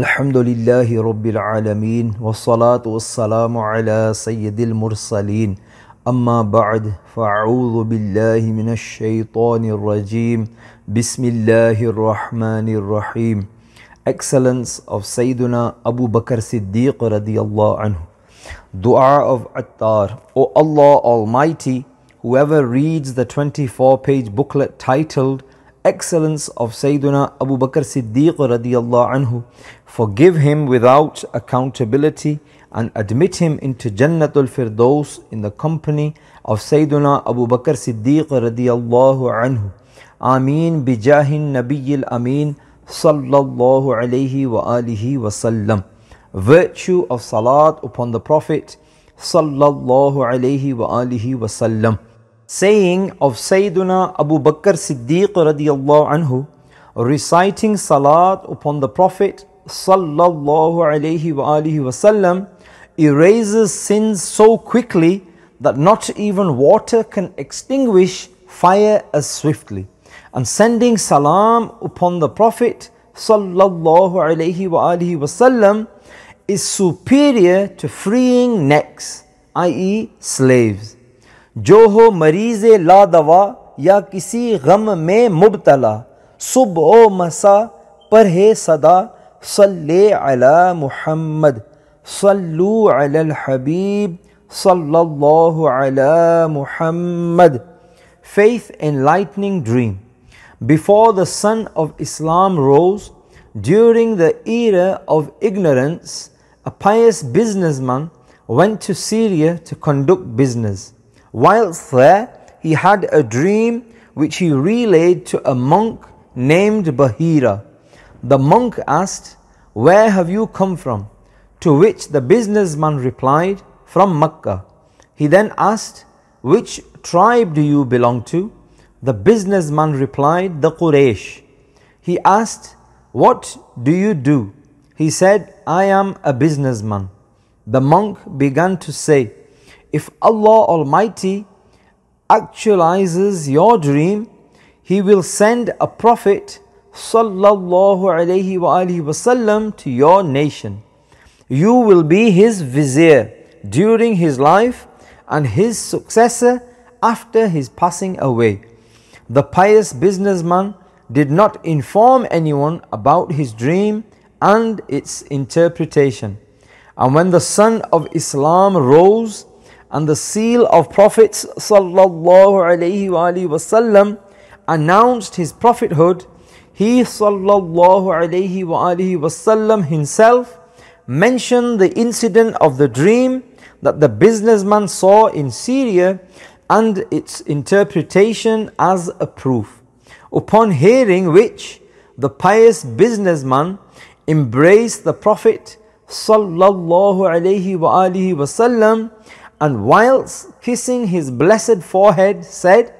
الحمد لله رب العالمين والصلاة والسلام على سيد المرسلين أما بعد فأعوذ بالله من الشيطان الرجيم بسم الله الرحمن الرحيم Excellence of Sayyidina Abu Bakr Siddiq radiallahu anhu Dua of Attar O Allah Almighty, whoever reads the 24 page booklet titled Excellence of Sayyidina Abu Bakr Siddiq radiallahu anhu, forgive him without accountability and admit him into Jannatul Firdaus in the company of Sayyidina Abu Bakr Siddiq radiallahu anhu. Ameen bijahin Nabiyil Ameen sallallahu alayhi wa alihi wa sallam. Virtue of salat upon the Prophet sallallahu alayhi wa alihi wa sallam. Saying of Sayyidina Abu Bakr Siddiq radiallahu anhu, reciting salat upon the Prophet sallallahu alayhi wa alihi wasallam erases sins so quickly that not even water can extinguish fire as swiftly. And sending salam upon the Prophet sallallahu alayhi wa alihi wasallam is superior to freeing necks, i.e. slaves. جو ہو مریض لا دوا یا کسی غم میں مبتلا، صبح و مسا پرہے صدا، صلی علی محمد، صلو علی الحبیب صلی اللہ علی محمد۔ Faith and lighting dream before the sun of Islam rose during the era of ignorance a businessman went to Syria to conduct business Whilst there, he had a dream which he relayed to a monk named Bahira. The monk asked, Where have you come from? To which the businessman replied, From Mecca. He then asked, Which tribe do you belong to? The businessman replied, The Quraysh. He asked, What do you do? He said, I am a businessman. The monk began to say, if Allah Almighty actualizes your dream, He will send a Prophet sallallahu alaihi wasallam to your nation. You will be his vizier during his life and his successor after his passing away. The pious businessman did not inform anyone about his dream and its interpretation. And when the sun of Islam rose, and the seal of prophets sallallahu alaihi wasallam announced his prophethood. He sallallahu alaihi wasallam himself mentioned the incident of the dream that the businessman saw in Syria and its interpretation as a proof. Upon hearing which the pious businessman embraced the prophet sallallahu alaihi wasallam and whilst kissing his blessed forehead said,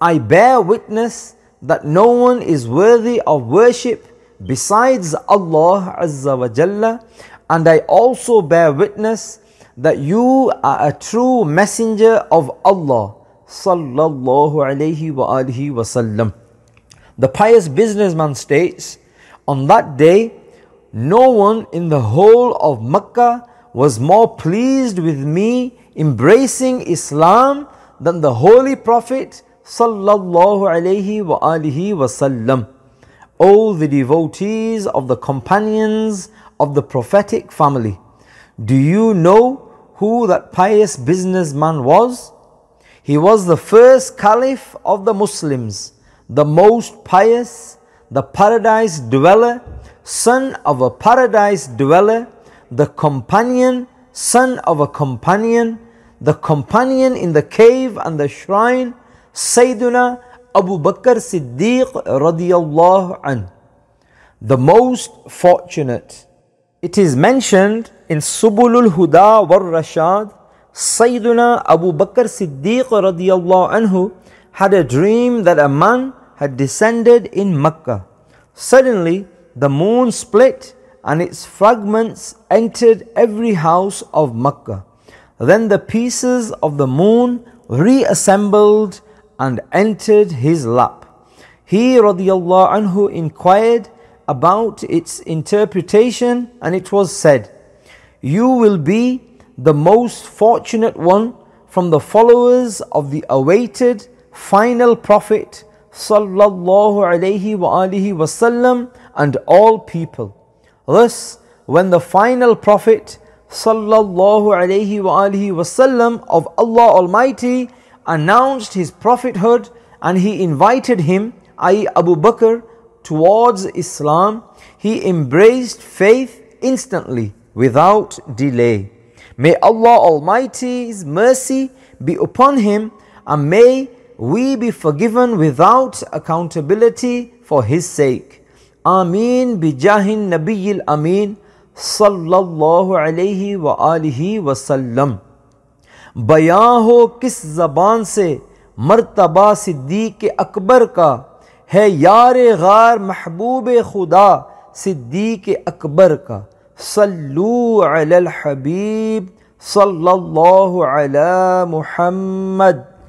I bear witness that no one is worthy of worship besides Allah Azza wa Jalla, and I also bear witness that you are a true messenger of Allah sallallahu alaihi wa alihi wasallam. The pious businessman states, on that day, no one in the whole of Mecca was more pleased with me embracing Islam than the Holy Prophet sallallahu alaihi wa alihi wasallam. O the devotees of the companions of the prophetic family, do you know who that pious businessman was? He was the first caliph of the Muslims, the most pious, the paradise dweller, son of a paradise dweller, the companion, son of a companion, the companion in the cave and the shrine, Sayyiduna Abu Bakr Siddiq radiallahu an, the most fortunate. It is mentioned in Subulul Huda war Rashad, Sayyiduna Abu Bakr Siddiq radiallahu anhu had a dream that a man had descended in Makkah. Suddenly, the moon split and its fragments entered every house of Makkah. Then the pieces of the moon reassembled and entered his lap. He anhu inquired, about its interpretation, and it was said, You will be the most fortunate one from the followers of the awaited final prophet sallallahu wasallam and all people. Thus, when the final prophet sallallahu alaihi wasallam of Allah Almighty announced his prophethood and he invited him, i.e. Abu Bakr, towards Islam, he embraced faith instantly without delay. May Allah Almighty's mercy be upon him and may we be forgiven without accountability for his sake. آمین بجاہ نبی الامین صلی اللہ علیہ وآلہ وسلم۔ بیاں ہو کس زبان سے مرتبہ صدیق اکبر کا؟ ہے یار غار محبوب خدا صدیق اکبر کا۔ صلو علی الحبیب صلی اللہ علی محمد۔